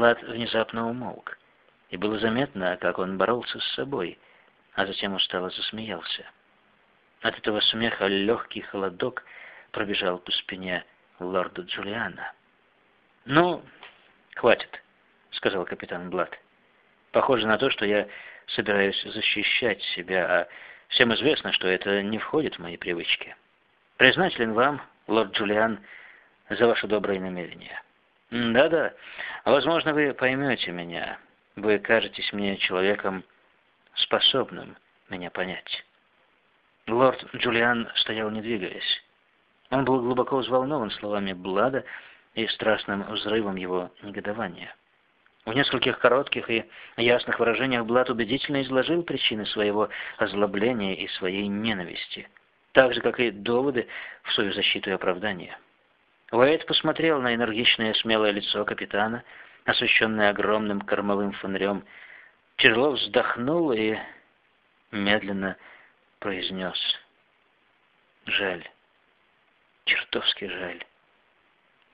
Блад внезапно умолк, и было заметно, как он боролся с собой, а затем устало засмеялся. От этого смеха легкий холодок пробежал по спине лорда Джулиана. «Ну, хватит», — сказал капитан Блад. «Похоже на то, что я собираюсь защищать себя, а всем известно, что это не входит в мои привычки. Признателен вам, лорд Джулиан, за ваше доброе намерение. Да-да, возможно, вы поймете меня. Вы кажетесь мне человеком, способным меня понять». Лорд Джулиан стоял не двигаясь. Он был глубоко взволнован словами Блада и страстным взрывом его негодования. В нескольких коротких и ясных выражениях Блад убедительно изложил причины своего озлобления и своей ненависти, так же, как и доводы в свою защиту и оправдание. Уэйд посмотрел на энергичное смелое лицо капитана, освещенное огромным кормовым фонарем, тяжело вздохнул и медленно произнес «Жаль, чертовски жаль».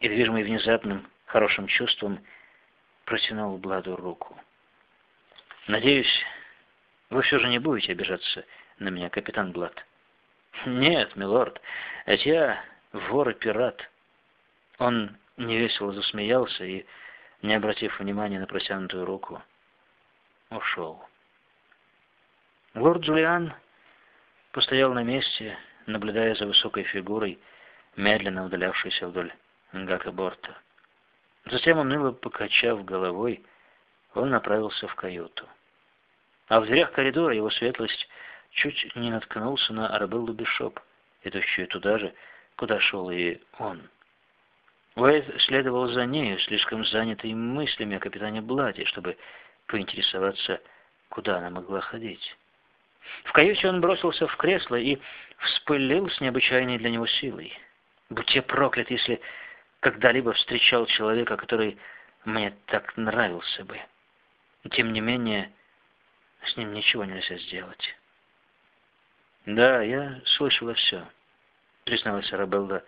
И, движимый внезапным хорошим чувством, протянул Бладу руку. «Надеюсь, вы все же не будете обижаться на меня, капитан Блад?» «Нет, милорд, ведь я вор и пират». Он невесело засмеялся и, не обратив внимания на протянутую руку, ушел. Лорд Джулиан постоял на месте, наблюдая за высокой фигурой, медленно удалявшейся вдоль гакоборта. Затем, уныло покачав головой, он направился в каюту. А в дверях коридора его светлость чуть не наткнулся на Арабеллу Бишоп, идущую туда же, куда шел и он. Уэйд следовал за нею, слишком занятый мыслями о капитане Бладе, чтобы поинтересоваться, куда она могла ходить. В каюте он бросился в кресло и вспылил с необычайной для него силой. «Будь я проклят, если когда-либо встречал человека, который мне так нравился бы. Тем не менее, с ним ничего нельзя сделать». «Да, я слышала все», — призналась Арабелла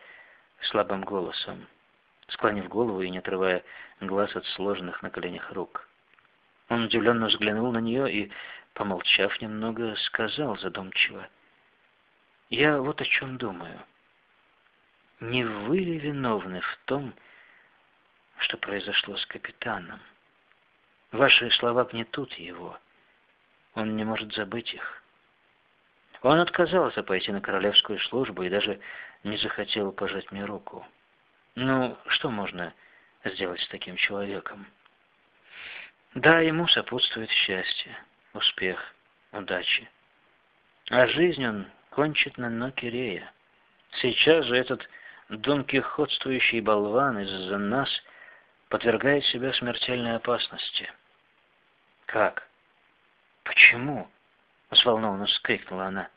слабым голосом, склонив голову и не отрывая глаз от сложенных на коленях рук. Он удивленно взглянул на нее и Помолчав немного, сказал задумчиво. «Я вот о чем думаю. Не вы ли виновны в том, что произошло с капитаном? Ваши слова гнетут его. Он не может забыть их. Он отказался пойти на королевскую службу и даже не захотел пожать мне руку. Ну, что можно сделать с таким человеком? Да, ему сопутствует счастье успех, удачи. А жизнь он кончит на Нокерея. Сейчас же этот донкихотствующий болван из-за нас подвергает себя смертельной опасности. Как? Почему? Взволнованно вскрикнула она.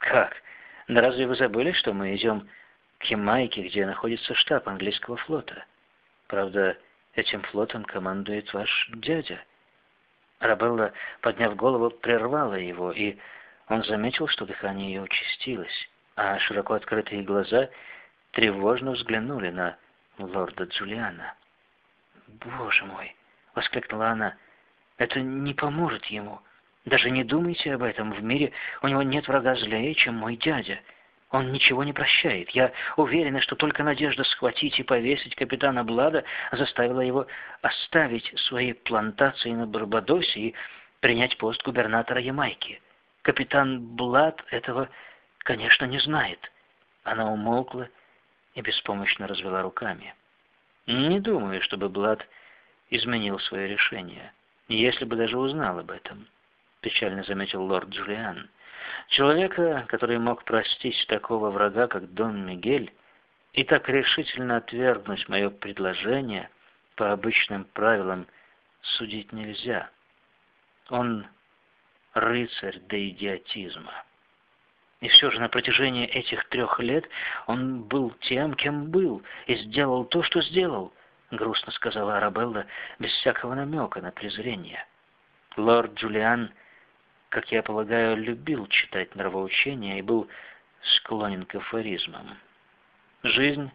Как? Да разве вы забыли, что мы идем Ямайке, где находится штаб английского флота? Правда, этим флотом командует ваш дядя. Арабелла, подняв голову, прервала его, и он заметил, что дыхание ее участилось, а широко открытые глаза тревожно взглянули на лорда Джулиана. «Боже мой!» — воскликнула она. «Это не поможет ему. Даже не думайте об этом. В мире у него нет врага злее, чем мой дядя». Он ничего не прощает. Я уверена, что только надежда схватить и повесить капитана Блада заставила его оставить свои плантации на Барбадосе и принять пост губернатора Ямайки. Капитан Блад этого, конечно, не знает. Она умолкла и беспомощно развела руками. Не думаю, чтобы Блад изменил свое решение, если бы даже узнал об этом, печально заметил лорд Джулиан. Человека, который мог простить такого врага, как Дон Мигель, и так решительно отвергнуть мое предложение, по обычным правилам судить нельзя. Он рыцарь до идиотизма. И все же на протяжении этих трех лет он был тем, кем был, и сделал то, что сделал, грустно сказала Арабелла, без всякого намека на презрение. Лорд Джулиан как я полагаю, любил читать нравоучения и был склонен к афоризмам. Жизнь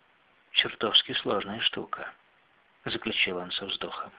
— чертовски сложная штука. заключил он со вздохом.